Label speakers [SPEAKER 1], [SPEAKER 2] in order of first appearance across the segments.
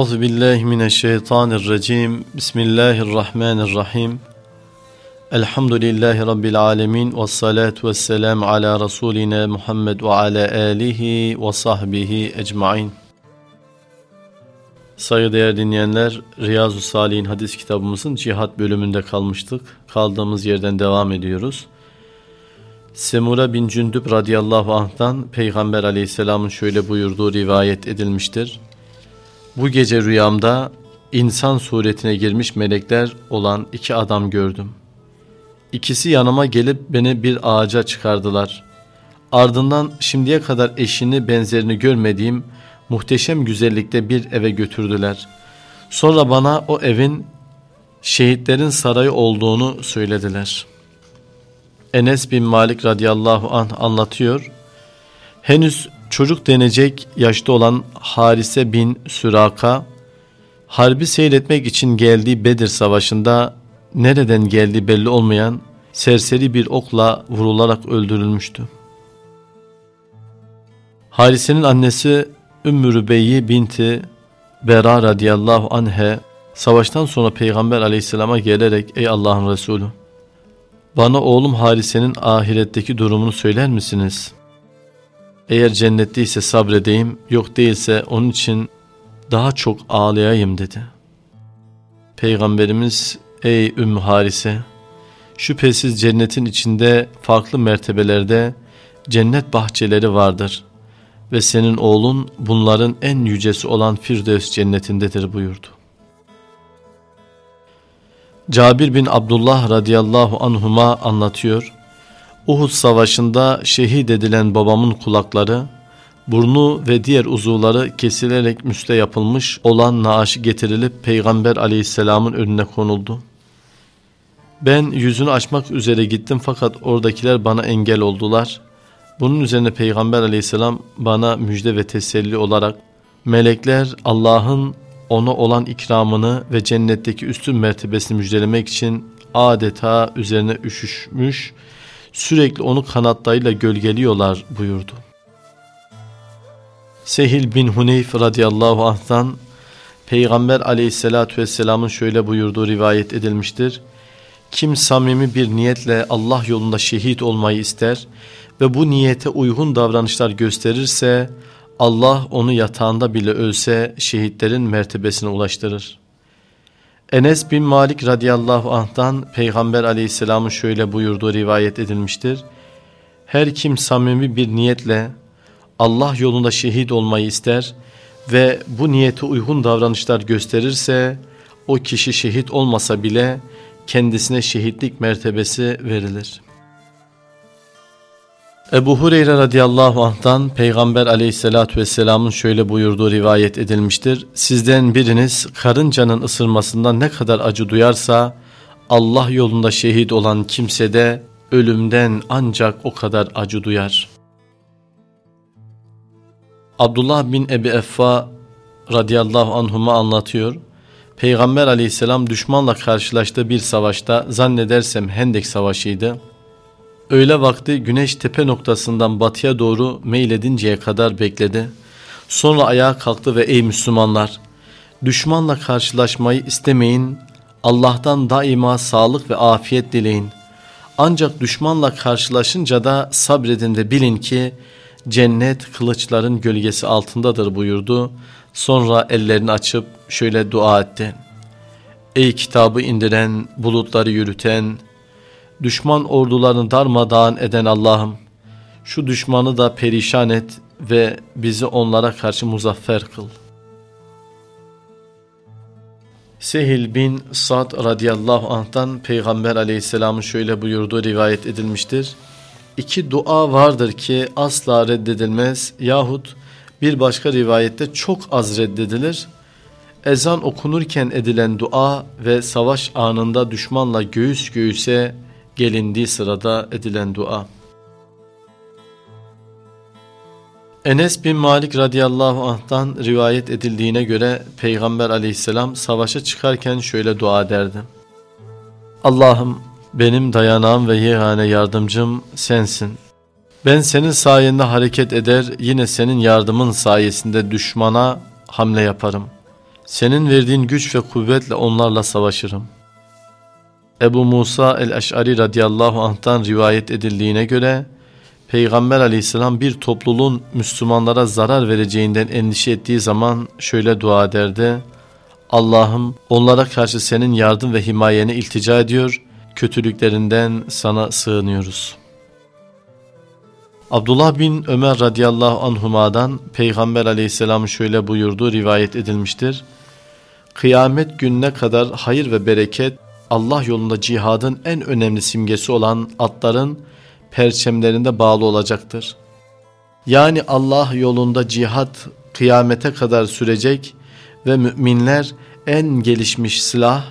[SPEAKER 1] Euzu billahi mineşşeytanirracim. Bismillahirrahmanirrahim. Elhamdülillahi rabbil alamin ve salatu vesselam ala rasulina Muhammed ve ala alihi ve sahbihi ecmaîn. Saygıdeğer dinleyenler, Riyazu Salih'in hadis kitabımızın cihat bölümünde kalmıştık. Kaldığımız yerden devam ediyoruz. Semura bin Cündüb radıyallahu anh'tan Peygamber aleyhisselamın şöyle buyurduğu rivayet edilmiştir. Bu gece rüyamda insan suretine girmiş melekler olan iki adam gördüm. İkisi yanıma gelip beni bir ağaca çıkardılar. Ardından şimdiye kadar eşini benzerini görmediğim muhteşem güzellikte bir eve götürdüler. Sonra bana o evin şehitlerin sarayı olduğunu söylediler. Enes bin Malik radıyallahu anh anlatıyor. Henüz çocuk denecek yaşta olan Harise bin Süraka, harbi seyretmek için geldiği Bedir Savaşı'nda nereden geldiği belli olmayan serseri bir okla vurularak öldürülmüştü. Harise'nin annesi Ümmü Rübeyyi binti Bera radıyallahu anhe savaştan sonra Peygamber aleyhisselama gelerek ey Allah'ın Resulü bana oğlum Harise'nin ahiretteki durumunu söyler misiniz? Eğer cennetteyse sabredeyim, yok değilse onun için daha çok ağlayayım dedi. Peygamberimiz ey Ümmü Harise, şüphesiz cennetin içinde farklı mertebelerde cennet bahçeleri vardır ve senin oğlun bunların en yücesi olan Firdevs cennetindedir buyurdu. Cabir bin Abdullah radıyallahu anhuma anlatıyor. Uhud savaşında şehit edilen babamın kulakları, burnu ve diğer uzuvları kesilerek müste yapılmış olan naaşı getirilip Peygamber aleyhisselamın önüne konuldu. Ben yüzünü açmak üzere gittim fakat oradakiler bana engel oldular. Bunun üzerine Peygamber aleyhisselam bana müjde ve teselli olarak melekler Allah'ın ona olan ikramını ve cennetteki üstün mertebesini müjdelemek için adeta üzerine üşüşmüş, sürekli onu kanatlarıyla gölgeliyorlar buyurdu. Sehil bin Huneyf radıyallahu anh'tan Peygamber aleyhissalatü vesselamın şöyle buyurduğu rivayet edilmiştir. Kim samimi bir niyetle Allah yolunda şehit olmayı ister ve bu niyete uygun davranışlar gösterirse Allah onu yatağında bile ölse şehitlerin mertebesine ulaştırır. Enes bin Malik radıyallahu anh'tan Peygamber aleyhisselamın şöyle buyurduğu rivayet edilmiştir. Her kim samimi bir niyetle Allah yolunda şehit olmayı ister ve bu niyete uygun davranışlar gösterirse o kişi şehit olmasa bile kendisine şehitlik mertebesi verilir.'' Ebu Hureyre radıyallahu anh'tan Peygamber aleyhissalatü vesselamın şöyle buyurduğu rivayet edilmiştir. Sizden biriniz karıncanın ısırmasından ne kadar acı duyarsa Allah yolunda şehit olan kimse de ölümden ancak o kadar acı duyar. Abdullah bin Ebi Effa radıyallahu anhuma anlatıyor. Peygamber aleyhisselam düşmanla karşılaştığı bir savaşta zannedersem Hendek savaşıydı Öğle vakti güneş tepe noktasından batıya doğru meyledinceye kadar bekledi. Sonra ayağa kalktı ve ey Müslümanlar! Düşmanla karşılaşmayı istemeyin, Allah'tan daima sağlık ve afiyet dileyin. Ancak düşmanla karşılaşınca da sabredin ve bilin ki cennet kılıçların gölgesi altındadır buyurdu. Sonra ellerini açıp şöyle dua etti. Ey kitabı indiren, bulutları yürüten, düşman ordularını darmadağın eden Allah'ım şu düşmanı da perişan et ve bizi onlara karşı muzaffer kıl. Sehil bin Sad radıyallahu anh'tan Peygamber aleyhisselamın şöyle buyurduğu rivayet edilmiştir. İki dua vardır ki asla reddedilmez yahut bir başka rivayette çok az reddedilir. Ezan okunurken edilen dua ve savaş anında düşmanla göğüs göğüse gelindiği sırada edilen dua. Enes bin Malik radıyallahu anh'tan rivayet edildiğine göre Peygamber aleyhisselam savaşa çıkarken şöyle dua ederdi. Allah'ım benim dayanağım ve yegane yardımcım sensin. Ben senin sayende hareket eder yine senin yardımın sayesinde düşmana hamle yaparım. Senin verdiğin güç ve kuvvetle onlarla savaşırım. Ebu Musa el-Eş'ari radıyallahu anh'tan rivayet edildiğine göre Peygamber aleyhisselam bir topluluğun Müslümanlara zarar vereceğinden endişe ettiği zaman şöyle dua ederdi. Allah'ım onlara karşı senin yardım ve himayeni iltica ediyor, kötülüklerinden sana sığınıyoruz. Abdullah bin Ömer radıyallahu anhuma'dan Peygamber aleyhisselam şöyle buyurduğu rivayet edilmiştir. Kıyamet gününe kadar hayır ve bereket Allah yolunda cihadın en önemli simgesi olan atların perçemlerinde bağlı olacaktır. Yani Allah yolunda cihat kıyamete kadar sürecek ve müminler en gelişmiş silah,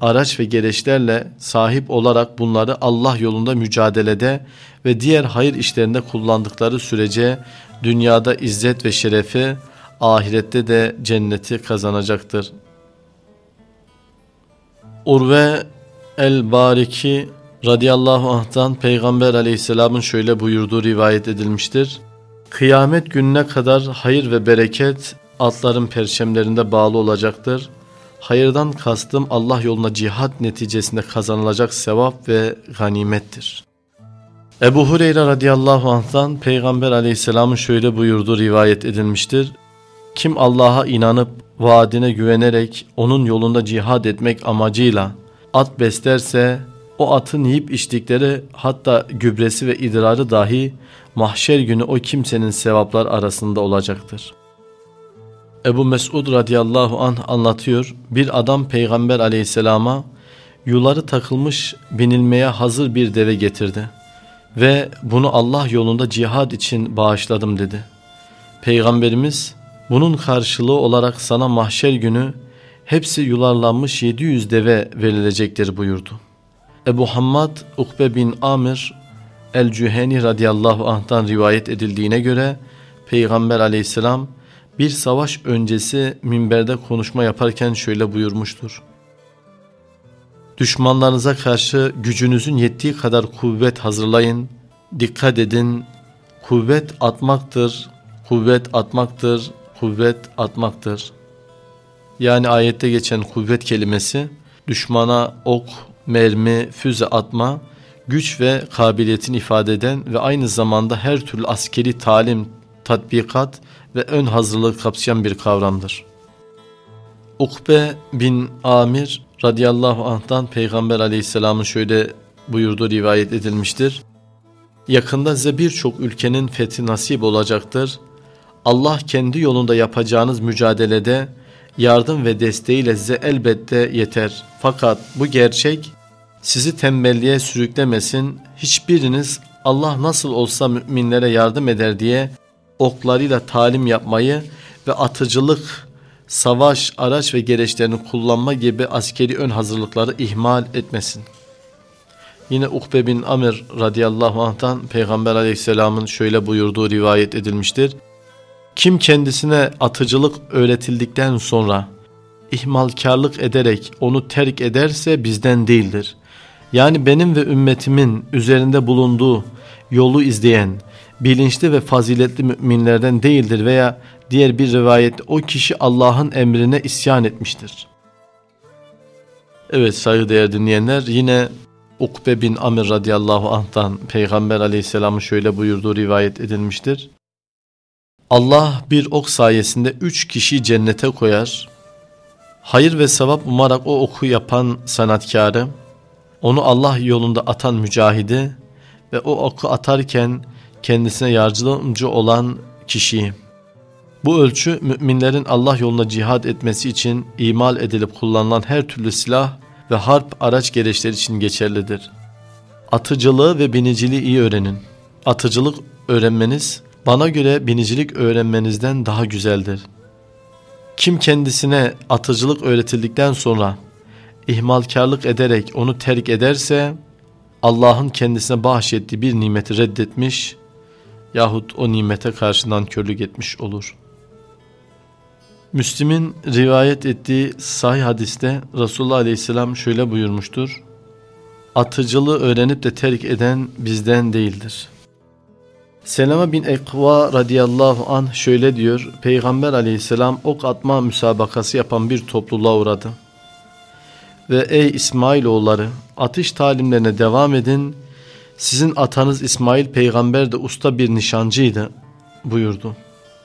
[SPEAKER 1] araç ve gereçlerle sahip olarak bunları Allah yolunda mücadelede ve diğer hayır işlerinde kullandıkları sürece dünyada izzet ve şerefi, ahirette de cenneti kazanacaktır. Urve el-Bariki radıyallahu anh'tan Peygamber aleyhisselamın şöyle buyurduğu rivayet edilmiştir. Kıyamet gününe kadar hayır ve bereket atların perçemlerinde bağlı olacaktır. Hayırdan kastım Allah yoluna cihat neticesinde kazanılacak sevap ve ganimettir. Ebu Hureyre radıyallahu anh'tan Peygamber aleyhisselamın şöyle buyurduğu rivayet edilmiştir. Kim Allah'a inanıp vaadine güvenerek onun yolunda cihad etmek amacıyla at beslerse o atın yiyip içtikleri hatta gübresi ve idrarı dahi mahşer günü o kimsenin sevaplar arasında olacaktır. Ebu Mesud radıyallahu anh anlatıyor. Bir adam peygamber aleyhisselama yuları takılmış binilmeye hazır bir deve getirdi. Ve bunu Allah yolunda cihad için bağışladım dedi. Peygamberimiz bunun karşılığı olarak sana mahşer günü hepsi yularlanmış 700 deve verilecektir buyurdu. Ebu Hammad Ukbe bin Amir el-Cüheni radıyallahu anh'tan rivayet edildiğine göre Peygamber aleyhisselam bir savaş öncesi minberde konuşma yaparken şöyle buyurmuştur. Düşmanlarınıza karşı gücünüzün yettiği kadar kuvvet hazırlayın, dikkat edin, kuvvet atmaktır, kuvvet atmaktır, kuvvet atmaktır. Yani ayette geçen kuvvet kelimesi düşmana ok, mermi, füze atma, güç ve kabiliyetin ifade eden ve aynı zamanda her türlü askeri talim, tatbikat ve ön hazırlığı kapsayan bir kavramdır. Ukbe bin Amir radıyallahu anh'tan Peygamber aleyhisselamın şöyle buyurduğu rivayet edilmiştir. Yakında size birçok ülkenin fethi nasip olacaktır. Allah kendi yolunda yapacağınız mücadelede yardım ve desteğiyle size elbette yeter. Fakat bu gerçek sizi tembelliğe sürüklemesin. Hiçbiriniz Allah nasıl olsa müminlere yardım eder diye oklarıyla talim yapmayı ve atıcılık, savaş, araç ve gereçlerini kullanma gibi askeri ön hazırlıkları ihmal etmesin. Yine Ukbe bin Amir radıyallahu anh'tan Peygamber aleyhisselamın şöyle buyurduğu rivayet edilmiştir. Kim kendisine atıcılık öğretildikten sonra ihmalkarlık ederek onu terk ederse bizden değildir. Yani benim ve ümmetimin üzerinde bulunduğu yolu izleyen bilinçli ve faziletli müminlerden değildir veya diğer bir rivayette o kişi Allah'ın emrine isyan etmiştir. Evet saygıdeğer dinleyenler yine Ukbe bin Amir radıyallahu anh'tan Peygamber aleyhisselamın şöyle buyurduğu rivayet edilmiştir. Allah bir ok sayesinde üç kişi cennete koyar. Hayır ve sevap umarak o oku yapan sanatkarı, onu Allah yolunda atan mücahidi ve o oku atarken kendisine yardımcı olan kişiyi. Bu ölçü müminlerin Allah yolunda cihad etmesi için imal edilip kullanılan her türlü silah ve harp araç gereçleri için geçerlidir. Atıcılığı ve biniciliği iyi öğrenin. Atıcılık öğrenmeniz bana göre binicilik öğrenmenizden daha güzeldir. Kim kendisine atıcılık öğretildikten sonra ihmalkarlık ederek onu terk ederse Allah'ın kendisine bahşettiği bir nimeti reddetmiş yahut o nimete karşından körlük etmiş olur. Müslim'in rivayet ettiği sahih hadiste Resulullah Aleyhisselam şöyle buyurmuştur. Atıcılığı öğrenip de terk eden bizden değildir. Selama bin Ekva radıyallahu an şöyle diyor. Peygamber aleyhisselam ok atma müsabakası yapan bir topluluğa uğradı. Ve ey İsmailoğulları atış talimlerine devam edin. Sizin atanız İsmail peygamber de usta bir nişancıydı buyurdu.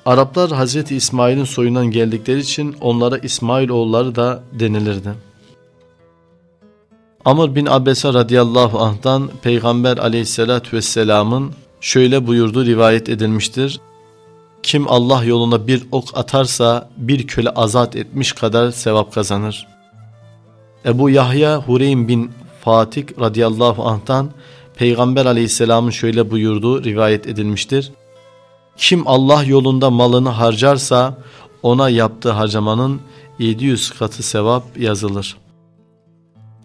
[SPEAKER 1] Araplar Hazreti İsmail'in soyundan geldikleri için onlara İsmailoğulları da denilirdi. Amr bin Abese radıyallahu anh'tan Peygamber aleyhissalatü vesselamın şöyle buyurduğu rivayet edilmiştir. Kim Allah yoluna bir ok atarsa bir köle azat etmiş kadar sevap kazanır. Ebu Yahya Hureym bin Fatih radıyallahu anh'tan Peygamber aleyhisselamın şöyle buyurduğu rivayet edilmiştir. Kim Allah yolunda malını harcarsa ona yaptığı harcamanın 700 katı sevap yazılır.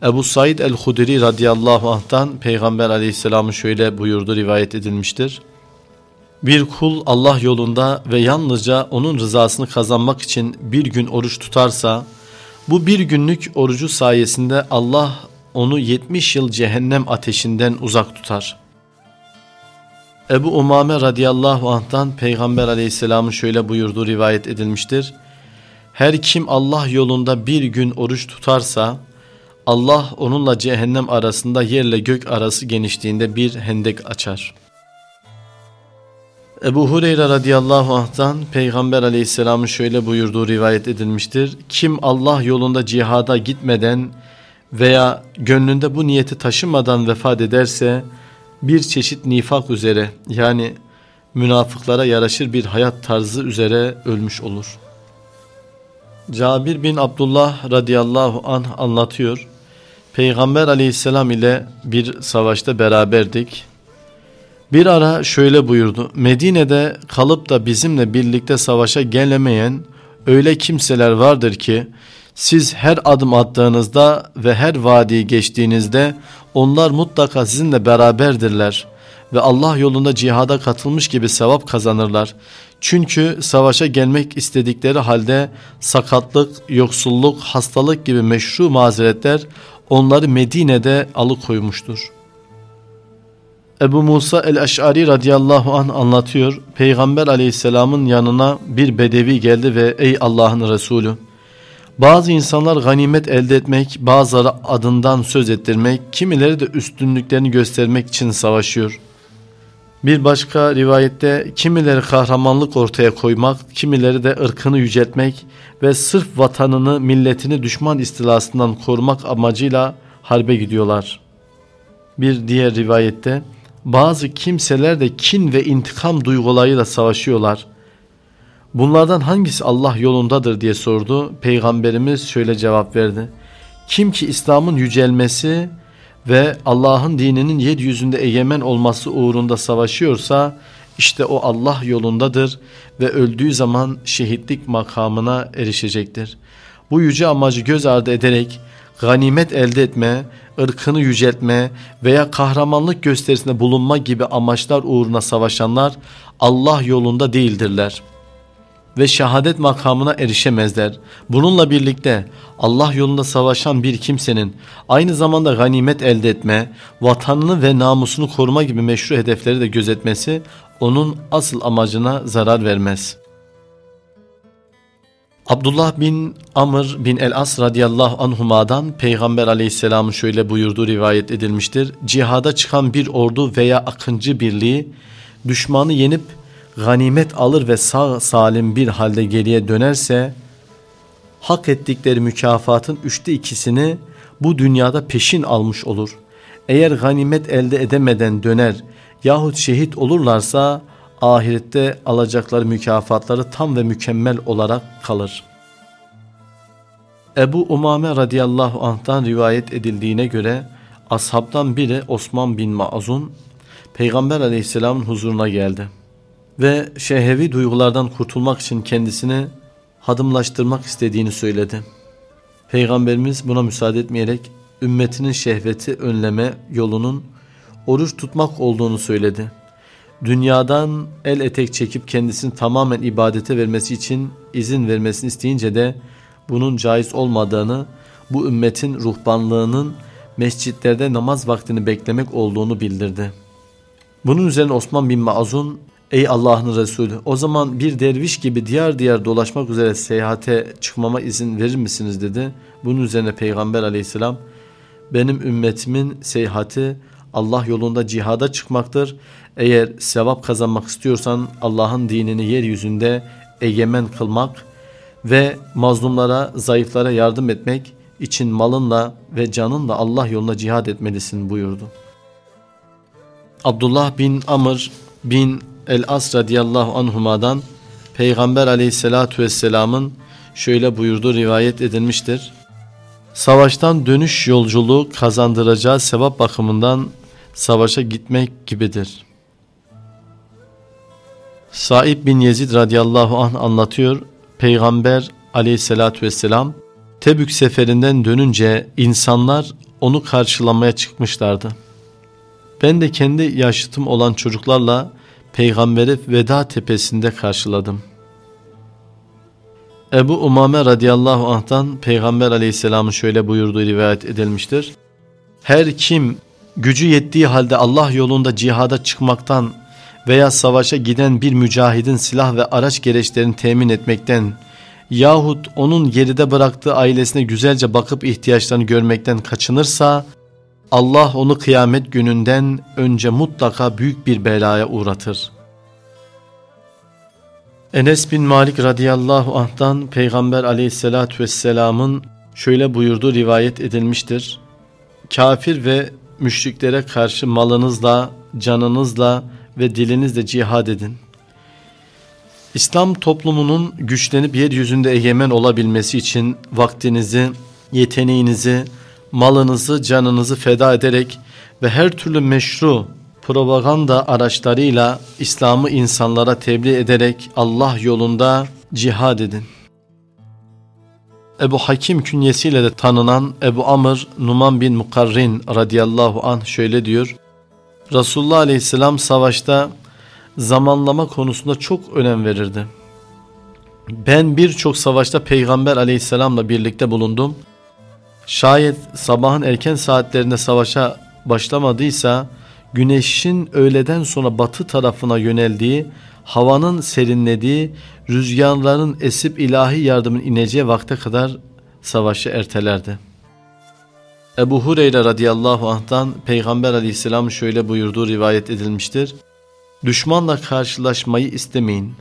[SPEAKER 1] Ebu Said el-Hudri radıyallahu anh'tan Peygamber aleyhisselamın şöyle buyurdu rivayet edilmiştir. Bir kul Allah yolunda ve yalnızca onun rızasını kazanmak için bir gün oruç tutarsa, bu bir günlük orucu sayesinde Allah onu 70 yıl cehennem ateşinden uzak tutar. Ebu Umame radıyallahu anh'tan Peygamber aleyhisselamın şöyle buyurduğu rivayet edilmiştir. Her kim Allah yolunda bir gün oruç tutarsa, Allah onunla cehennem arasında yerle gök arası genişliğinde bir hendek açar. Ebu Hureyre radıyallahu anh'tan Peygamber aleyhisselamın şöyle buyurduğu rivayet edilmiştir. Kim Allah yolunda cihada gitmeden veya gönlünde bu niyeti taşımadan vefat ederse bir çeşit nifak üzere yani münafıklara yaraşır bir hayat tarzı üzere ölmüş olur. Cabir bin Abdullah radıyallahu anh anlatıyor. Peygamber aleyhisselam ile bir savaşta beraberdik. Bir ara şöyle buyurdu. Medine'de kalıp da bizimle birlikte savaşa gelemeyen öyle kimseler vardır ki siz her adım attığınızda ve her vadiyi geçtiğinizde onlar mutlaka sizinle beraberdirler ve Allah yolunda cihada katılmış gibi sevap kazanırlar. Çünkü savaşa gelmek istedikleri halde sakatlık, yoksulluk, hastalık gibi meşru mazeretler onları Medine'de alıkoymuştur. Ebu Musa el-Eş'ari radıyallahu anh anlatıyor. Peygamber aleyhisselamın yanına bir bedevi geldi ve ey Allah'ın Resulü bazı insanlar ganimet elde etmek, bazıları adından söz ettirmek, kimileri de üstünlüklerini göstermek için savaşıyor. Bir başka rivayette kimileri kahramanlık ortaya koymak, kimileri de ırkını yüceltmek ve sırf vatanını, milletini düşman istilasından korumak amacıyla harbe gidiyorlar. Bir diğer rivayette bazı kimseler de kin ve intikam duygularıyla savaşıyorlar. Bunlardan hangisi Allah yolundadır diye sordu. Peygamberimiz şöyle cevap verdi. Kim ki İslam'ın yücelmesi ve Allah'ın dininin yeryüzünde egemen olması uğrunda savaşıyorsa işte o Allah yolundadır ve öldüğü zaman şehitlik makamına erişecektir. Bu yüce amacı göz ardı ederek ganimet elde etme, ırkını yüceltme veya kahramanlık gösterisinde bulunma gibi amaçlar uğruna savaşanlar Allah yolunda değildirler.'' Ve şehadet makamına erişemezler. Bununla birlikte Allah yolunda savaşan bir kimsenin aynı zamanda ganimet elde etme, vatanını ve namusunu koruma gibi meşru hedefleri de gözetmesi onun asıl amacına zarar vermez. Abdullah bin Amr bin el-As radıyallahu anhuma'dan Peygamber aleyhisselamın şöyle buyurduğu rivayet edilmiştir. Cihada çıkan bir ordu veya akıncı birliği düşmanı yenip ganimet alır ve sağ salim bir halde geriye dönerse hak ettikleri mükafatın üçte ikisini bu dünyada peşin almış olur. Eğer ganimet elde edemeden döner yahut şehit olurlarsa ahirette alacakları mükafatları tam ve mükemmel olarak kalır. Ebu Umame radıyallahu anh'tan rivayet edildiğine göre ashabtan biri Osman bin Maazun Peygamber aleyhisselamın huzuruna geldi ve şehvi duygulardan kurtulmak için kendisini hadımlaştırmak istediğini söyledi. Peygamberimiz buna müsaade etmeyerek ümmetinin şehveti önleme yolunun oruç tutmak olduğunu söyledi. Dünyadan el etek çekip kendisini tamamen ibadete vermesi için izin vermesini isteyince de bunun caiz olmadığını, bu ümmetin ruhbanlığının mescitlerde namaz vaktini beklemek olduğunu bildirdi. Bunun üzerine Osman bin Mazun ey Allah'ın Resulü o zaman bir derviş gibi diğer diğer dolaşmak üzere seyahate çıkmama izin verir misiniz dedi. Bunun üzerine Peygamber aleyhisselam benim ümmetimin seyahati Allah yolunda cihada çıkmaktır. Eğer sevap kazanmak istiyorsan Allah'ın dinini yeryüzünde egemen kılmak ve mazlumlara, zayıflara yardım etmek için malınla ve canınla Allah yoluna cihad etmelisin buyurdu. Abdullah bin Amr bin El-As radiyallahu anhuma'dan Peygamber aleyhissalatu vesselamın şöyle buyurduğu rivayet edilmiştir. Savaştan dönüş yolculuğu kazandıracağı sevap bakımından savaşa gitmek gibidir. Said bin Yezid radıyallahu anh anlatıyor. Peygamber aleyhissalatü vesselam Tebük seferinden dönünce insanlar onu karşılamaya çıkmışlardı. Ben de kendi yaşıtım olan çocuklarla peygamberi veda tepesinde karşıladım. Ebu Umame radıyallahu anh'tan peygamber aleyhisselamın şöyle buyurduğu rivayet edilmiştir. Her kim gücü yettiği halde Allah yolunda cihada çıkmaktan veya savaşa giden bir mücahidin silah ve araç gereçlerini temin etmekten yahut onun geride bıraktığı ailesine güzelce bakıp ihtiyaçlarını görmekten kaçınırsa Allah onu kıyamet gününden önce mutlaka büyük bir belaya uğratır. Enes bin Malik radıyallahu anh'tan Peygamber aleyhissalatü vesselamın şöyle buyurduğu rivayet edilmiştir. Kafir ve müşriklere karşı malınızla, canınızla ve dilinizle cihad edin. İslam toplumunun güçlenip yeryüzünde egemen olabilmesi için vaktinizi, yeteneğinizi, malınızı, canınızı feda ederek ve her türlü meşru propaganda araçlarıyla İslam'ı insanlara tebliğ ederek Allah yolunda cihad edin. Ebu Hakim künyesiyle de tanınan Ebu Amr Numan bin Mukarrin radıyallahu anh şöyle diyor. Resulullah aleyhisselam savaşta zamanlama konusunda çok önem verirdi. Ben birçok savaşta peygamber aleyhisselamla birlikte bulundum. Şayet sabahın erken saatlerinde savaşa başlamadıysa güneşin öğleden sonra batı tarafına yöneldiği, havanın serinlediği, rüzgarların esip ilahi yardımın ineceği vakte kadar savaşı ertelerdi. Ebu Hureyre radıyallahu anh'tan Peygamber aleyhisselam şöyle buyurduğu rivayet edilmiştir. Düşmanla karşılaşmayı istemeyin.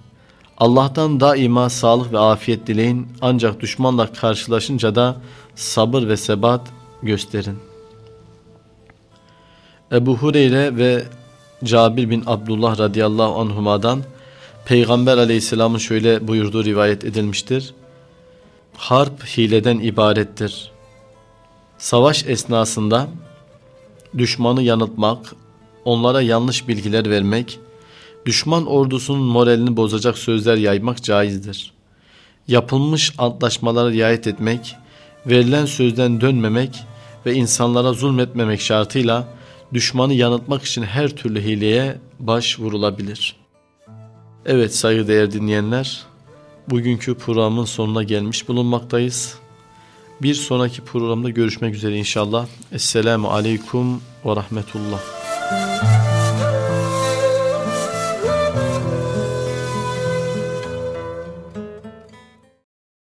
[SPEAKER 1] Allah'tan daima sağlık ve afiyet dileyin ancak düşmanla karşılaşınca da sabır ve sebat gösterin. Ebu Hureyre ve Cabir bin Abdullah radıyallahu anhumadan Peygamber aleyhisselamın şöyle buyurduğu rivayet edilmiştir. Harp hileden ibarettir. Savaş esnasında düşmanı yanıltmak, onlara yanlış bilgiler vermek, düşman ordusunun moralini bozacak sözler yaymak caizdir. Yapılmış antlaşmalara riayet etmek, verilen sözden dönmemek ve insanlara zulmetmemek şartıyla düşmanı yanıltmak için her türlü hileye başvurulabilir. Evet saygıdeğer dinleyenler, bugünkü programın sonuna gelmiş bulunmaktayız. Bir sonraki programda görüşmek üzere inşallah. Esselamu Aleyküm ve Rahmetullah.